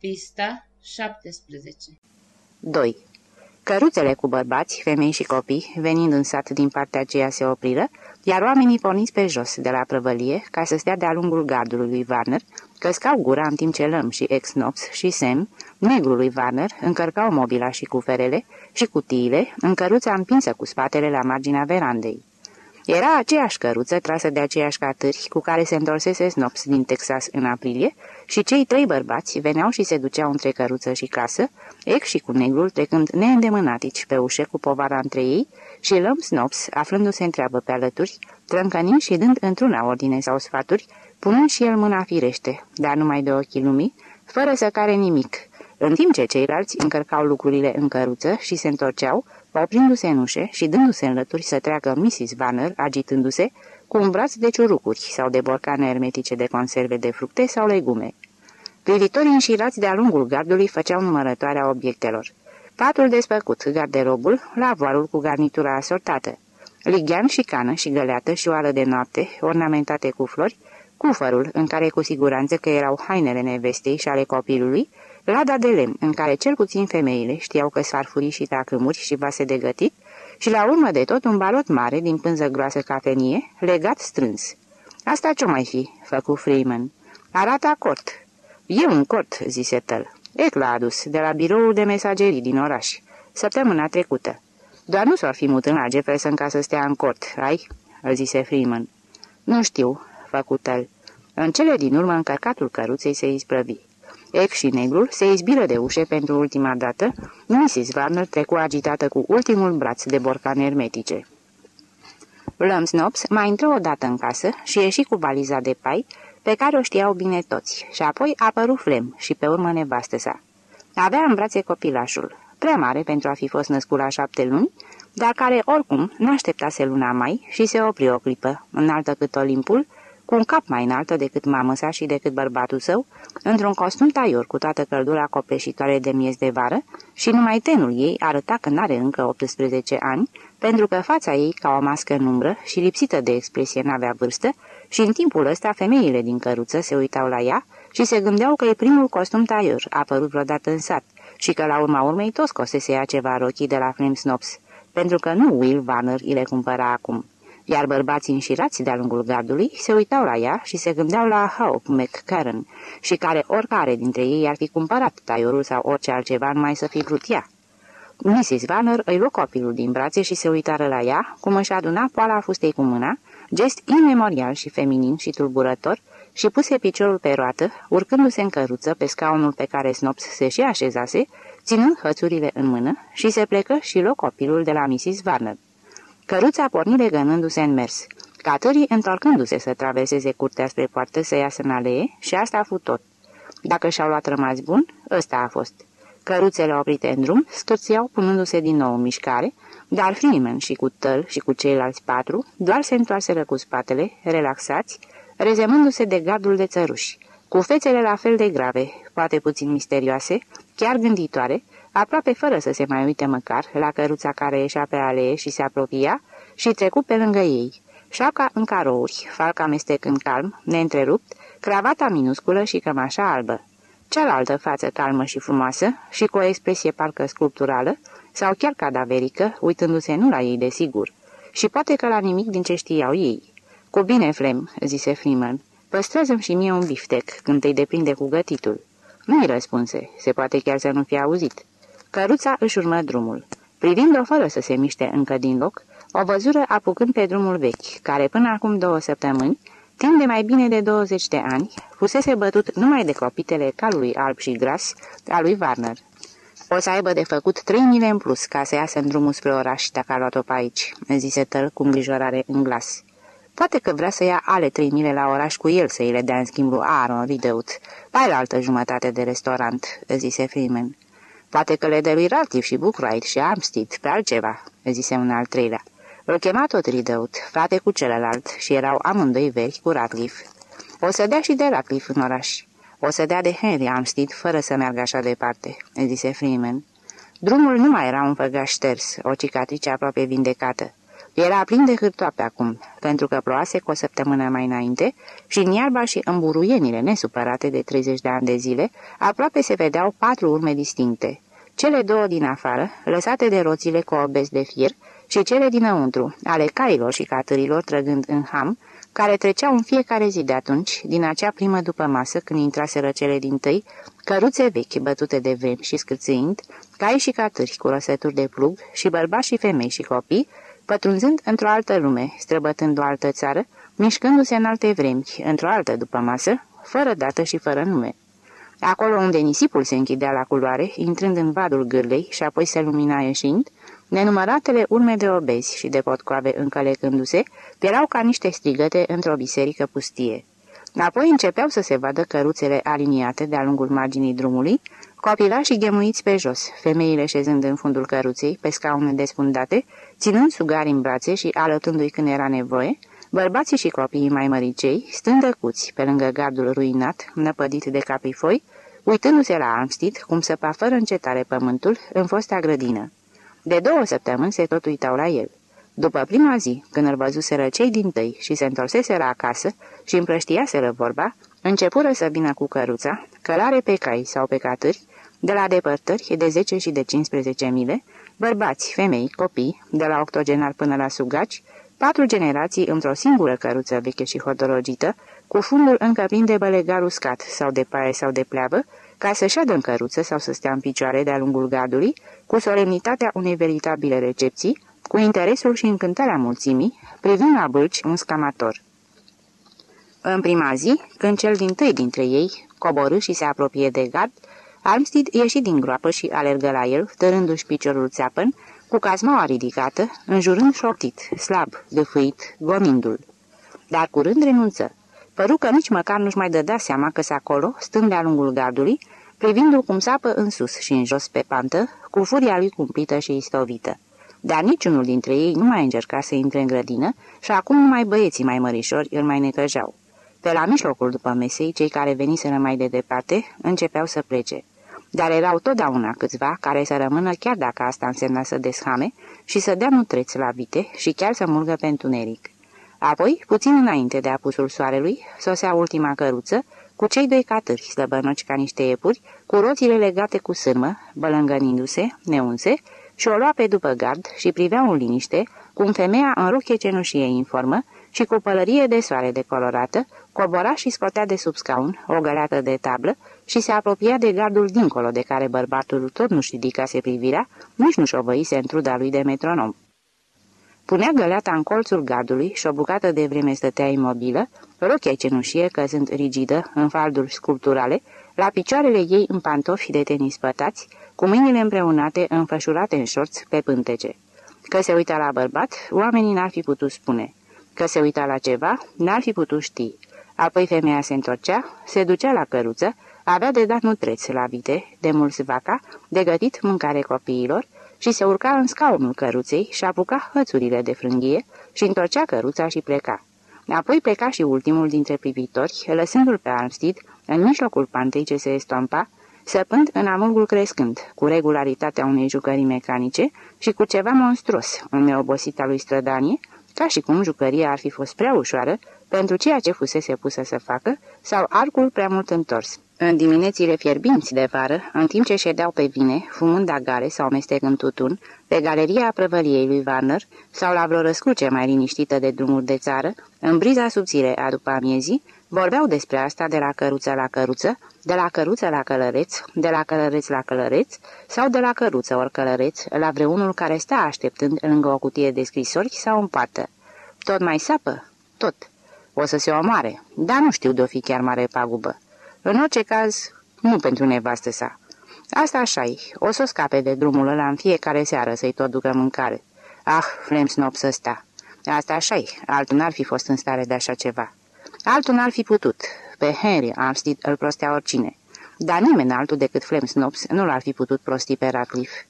Pista 17 2. Căruțele cu bărbați, femei și copii, venind în sat din partea aceea se opriră, iar oamenii porniți pe jos de la prăvălie ca să stea de-a lungul gardului lui Warner, căscau gura în timp ce Lăm și Exnops și Sam, negrul lui Warner, încărcau mobila și cuferele și cutiile în căruța împinsă cu spatele la marginea verandei. Era aceeași căruță trasă de aceiași catâri cu care se întorsese Snops din Texas în aprilie și cei trei bărbați veneau și se duceau între căruță și casă, ex și cu negrul trecând neîndemânatici pe ușe cu povara între ei și Lăm Snops, aflându-se întreabă pe alături, trâncănind și dând într-una ordine sau sfaturi, punând și el mâna firește, dar numai de ochii lumii, fără să care nimic, în timp ce ceilalți încărcau lucrurile în căruță și se întorceau, oprindu-se în ușe și dându-se în lături să treacă Mrs. Banner, agitându-se, cu un braț de ciurucuri sau de borcane hermetice de conserve de fructe sau legume. Privitorii înșirați de-a lungul gardului făceau numărătoarea obiectelor. Patul despăcut, garderobul, lavoarul cu garnitura asortată, lighean și cană și găleată și oară de noapte, ornamentate cu flori, cufărul, în care cu siguranță că erau hainele nevestei și ale copilului, lada de lemn, în care cel puțin femeile știau că farfurii și tacâmuri și vase de gătit, și la urmă de tot un balot mare din pânză groasă cafenie, legat strâns. Asta ce mai fi?" făcu Freeman. Arată acort." E un cort," zise Tăl. Ec l-a adus, de la biroul de mesagerii din oraș, săptămâna trecută. Doar nu s-ar fi mutând la Jefferson ca să stea în cort, ai?" îl zise Freeman. Nu știu," făcu Tăl. În cele din urmă încărcatul căruței se isprăvi. Ex și negrul se izbiră de ușe pentru ultima dată, Mrs. Warner trecu agitată cu ultimul braț de borcane hermetice. Snops mai intră odată în casă și ieși cu valiza de pai, pe care o știau bine toți, și apoi apăru Flem și pe urmă nevastă sa. Avea în brațe copilașul, prea mare pentru a fi fost născut la șapte luni, dar care oricum n-așteptase luna mai și se opri o clipă, înaltă cât Olimpul, cu un cap mai înaltă decât mamă sa și decât bărbatul său, într-un costum taior cu toată căldura copleșitoare de miez de vară și numai tenul ei arăta că n-are încă 18 ani, pentru că fața ei, ca o mască în umbră și lipsită de expresie, n-avea vârstă și în timpul ăsta femeile din căruță se uitau la ea și se gândeau că e primul costum taior apărut vreodată în sat și că la urma urmei toți scosese ea ceva rochii de la Flem Snops, pentru că nu Will Vanner îi le cumpăra acum iar bărbații înșirați de-a lungul gardului se uitau la ea și se gândeau la Hope McCarran și care oricare dintre ei ar fi cumpărat taiorul sau orice altceva numai să fi vrut ea. Mrs. Vanner îi luă copilul din brațe și se uitară la ea, cum își aduna poala fustei cu mâna, gest imemorial și feminin și tulburător, și puse piciorul pe roată, urcându-se în căruță pe scaunul pe care Snops se și așezase, ținând hățurile în mână, și se plecă și luă copilul de la Mrs. Varner. Căruța porni legănându-se în mers. Catării întorcându-se să traverseze curtea spre poartă să iasă în alee și asta a fost tot. Dacă și-au luat rămas bun, ăsta a fost. Căruțele oprite în drum scârțiau punându-se din nou în mișcare, dar Freeman și cu Tăl și cu ceilalți patru doar se întoarseră cu spatele, relaxați, rezemându-se de gardul de țăruși, cu fețele la fel de grave, poate puțin misterioase, chiar gânditoare, aproape fără să se mai uite măcar la căruța care ieșea pe alee și se apropia și trecu pe lângă ei. Șapca în carouri, falca amestecând calm, neîntrerupt, cravata minusculă și cămașa albă. Cealaltă față calmă și frumoasă și cu o expresie parcă sculpturală sau chiar cadaverică, uitându-se nu la ei desigur. Și poate că la nimic din ce știau ei. Cu bine, Flem," zise Freeman, păstrează-mi și mie un biftec când te-i deprinde cu gătitul." Nu-i răspunse, se poate chiar să nu fie auzit. Căruța își urmă drumul. Privind-o fără să se miște încă din loc, o văzură apucând pe drumul vechi, care până acum două săptămâni, timp de mai bine de 20 de ani, fusese bătut numai de copitele calului alb și gras a lui Warner. O să aibă de făcut trei mile în plus ca să iasă în drumul spre oraș dacă a luat-o pe aici, zise Tăl cu îngrijorare în glas. Poate că vrea să ia ale trei mile la oraș cu el să îi le dea în schimb lui Aaron Rideut, pe la altă jumătate de restaurant, zise Freeman. Poate că le dă lui Ratliff și Bookwright și Armstead pe altceva, zise un al treilea. Îl chema tot Rideut, frate cu celălalt, și erau amândoi vechi cu Ratliff. O să dea și de Ratliff în oraș. O să dea de Henry Armstead fără să meargă așa departe, zise Freeman. Drumul nu mai era un făgaș șters, o cicatrice aproape vindecată. Era plin de hârtoape acum, pentru că ploase cu o săptămână mai înainte și în iarba și în buruienile nesupărate de 30 de ani de zile, aproape se vedeau patru urme distincte. Cele două din afară, lăsate de roțile cu obez de fier, și cele dinăuntru, ale cailor și catărilor trăgând în ham, care treceau în fiecare zi de atunci, din acea primă după masă, când intraseră cele din tâi, căruțe vechi bătute de vremi și scârțâind, cai și catâri cu răsături de plug și bărbați și femei și copii, pătrunzând într-o altă lume, străbătând o altă țară, mișcându-se în alte vremi, într-o altă după masă, fără dată și fără nume. Acolo unde nisipul se închidea la culoare, intrând în vadul gârlei și apoi se lumina ieșind, nenumăratele urme de obezi și de potcoave încălecându-se, erau ca niște strigăte într-o biserică pustie. Apoi începeau să se vadă căruțele aliniate de-a lungul marginii drumului, copilașii ghemuiți pe jos, femeile șezând în fundul căruței, pe scaune despundate, ținând sugari în brațe și alătându-i când era nevoie, bărbații și copiii mai măricei, stând dăcuți pe lângă gardul ruinat, năpădit de capifoi, uitându-se la Armstead cum săpa fără încetare pământul în fosta grădină. De două săptămâni se tot uitau la el. După prima zi, când îl văzuseră cei din tăi și se întorseseră acasă și împrăștiaseră vorba, începură să vină cu căruța, călare pe cai sau pe catâri, de la depărtări de 10 și de 15 mile, bărbați, femei, copii, de la octogenar până la sugaci, patru generații într-o singură căruță veche și hotorogită, cu fundul încă plin de bălegar uscat sau de paie sau de pleavă, ca să șadă în căruță sau să stea în picioare de-a lungul gardului, cu solemnitatea unei veritabile recepții, cu interesul și încântarea mulțimii, privind la bâlci un scamator. În prima zi, când cel din tâi dintre ei coborâ și se apropie de gard, Armstead ieși din groapă și alergă la el, tărându-și piciorul țeapăn, cu cazmaua ridicată, înjurând șoptit, slab, gâfâit, gomindu-l. Dar curând renunță. Păru că nici măcar nu-și mai dădea seama că acolo, stând de-a lungul gardului, privindu-l cum sapă în sus și în jos pe pantă, cu furia lui cumplită și istovită. Dar niciunul dintre ei nu mai încerca să intre în grădină și acum numai băieții mai mărișori îl mai necăjeau. Pe la mijlocul după mesei, cei care veniseră mai de departe începeau să plece. Dar erau totdeauna câțiva care să rămână chiar dacă asta însemna să deschame și să dea nutreți la vite și chiar să mulgă pe întuneric. Apoi, puțin înainte de apusul soarelui, sosea ultima căruță, cu cei doi catâri slăbănoci ca niște iepuri, cu roțile legate cu sârmă, bălângănindu-se, neunse, și o lua pe după gard și privea în liniște, cum femeia în rochie cenușie informă și cu pălărie de soare decolorată, cobora și scotea de sub scaun o găleată de tablă și se apropia de gardul dincolo de care bărbatul tot nu-și ridicase privirea, nici nu-și șovăise în truda lui de metronom. Punea găleata în colțul gardului și o bucată de vreme stătea imobilă, rochia cenușie căzând rigidă în falduri sculpturale, la picioarele ei în pantofi de tenis pătați, cu mâinile împreunate înfășurate în șorți pe pântece. Că se uita la bărbat, oamenii n-ar fi putut spune. Că se uita la ceva, n-ar fi putut ști. Apoi femeia se întorcea, se ducea la căruță, avea de dat nutreți la vite, de mulți vaca, de gătit mâncare copiilor și se urca în scaunul căruței și apuca hățurile de frânghie și întorcea căruța și pleca. Apoi pleca și ultimul dintre privitori, lăsându-l pe Armstead în mijlocul pantei ce se estompa, săpând în amurgul crescând, cu regularitatea unei jucării mecanice și cu ceva monstruos, în neobosita lui strădanie, ca și cum jucăria ar fi fost prea ușoară pentru ceea ce fusese pusă să facă, sau arcul prea mult întors. În diminețile fierbinți de vară, în timp ce ședeau pe vine, fumând agare sau mestecând tutun, pe galeria prăvăliei lui Warner sau la vreo răscruce mai liniștită de drumuri de țară, în briza subțire a după amiezii, vorbeau despre asta de la căruță la căruță, de la căruță la călăreț, de la călăreț la călăreț sau de la căruță ori călăreț la vreunul care sta așteptând lângă o cutie de scrisori sau în pată. Tot mai sapă? Tot. O să se omoare, dar nu știu de-o fi chiar mare pagubă. În orice caz, nu pentru nevastă sa. Asta așa -i. O să scape de drumul ăla în fiecare seară să-i tot ducă mâncare. Ah, Flemsnops ăsta. Asta așa -i. Altul n-ar fi fost în stare de așa ceva. Altul n-ar fi putut. Pe Henry Armstead îl prostea oricine. Dar nimeni altul decât Flemsnops nu l-ar fi putut prosti pe Ratcliffe.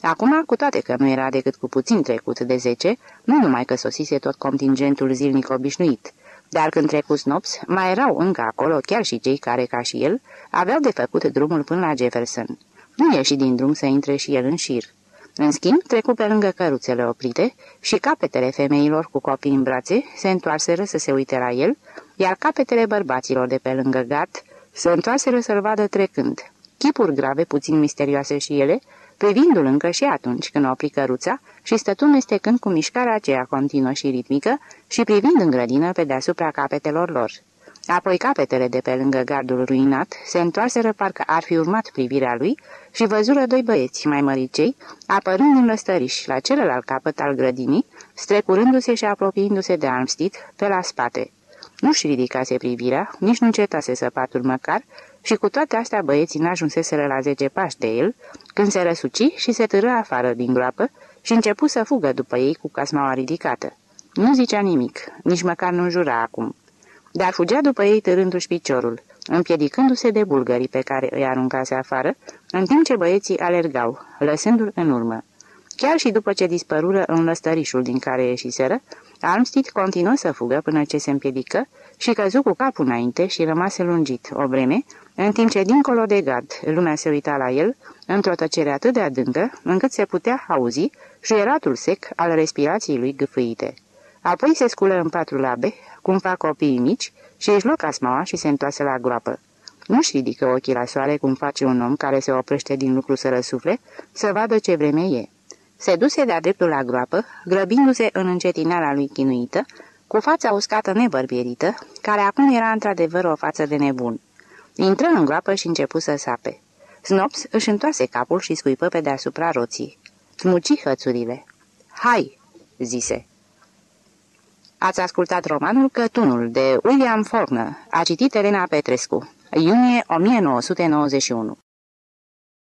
Acum, cu toate că nu era decât cu puțin trecut de zece, nu numai că sosise tot contingentul zilnic obișnuit, dar când trecu Snops, mai erau încă acolo chiar și cei care, ca și el, aveau de făcut drumul până la Jefferson. Nu ieși din drum să intre și el în șir. În schimb, trecu pe lângă căruțele oprite și capetele femeilor cu copii în brațe se întoarseră să se uite la el, iar capetele bărbaților de pe lângă gard se întoarseră să-l vadă trecând. Chipuri grave, puțin misterioase și ele, privindu-l încă și atunci când opri căruța și stătu mestecând cu mișcarea aceea continuă și ritmică și privind în grădină pe deasupra capetelor lor. Apoi capetele de pe lângă gardul ruinat se întoarseră parcă ar fi urmat privirea lui și văzură doi băieți mai măricei, apărând în lăstăriș la celălalt capăt al grădinii, strecurându-se și apropiindu-se de Armstit pe la spate. Nu-și ridicase privirea, nici nu încetase săpatul măcar, și cu toate astea băieții n-ajunseseră la zece pași de el, când se răsuci și se târă afară din groapă și începu să fugă după ei cu casmaua ridicată. Nu zicea nimic, nici măcar nu jura acum dar fugea după ei târându-și piciorul, împiedicându-se de bulgării pe care îi aruncase afară, în timp ce băieții alergau, lăsându-l în urmă. Chiar și după ce dispărură în lăstărișul din care ieșiseră, Armstead continuă să fugă până ce se împiedică și căzu cu capul înainte și rămase lungit o vreme, în timp ce dincolo de gard lumea se uita la el, într-o tăcere atât de adâncă, încât se putea auzi juieratul sec al respirației lui gâfâite. Apoi se sculă în patru labe, cum fac copiii mici, și își luă casmaua și se întoarse la groapă. Nu-și ridică ochii la soare cum face un om care se oprește din lucru să răsufle, să vadă ce vreme e. Se duse de-a dreptul la groapă, grăbindu-se în încetinarea lui chinuită, cu fața uscată nebărbierită, care acum era într-adevăr o față de nebun. Intră în groapă și începu să sape. Snops își întoarse capul și scuipă pe deasupra roții. Smuci hățurile. Hai!" zise. Ați ascultat romanul Cătunul de William Faulkner. A citit Elena Petrescu. Iunie 1991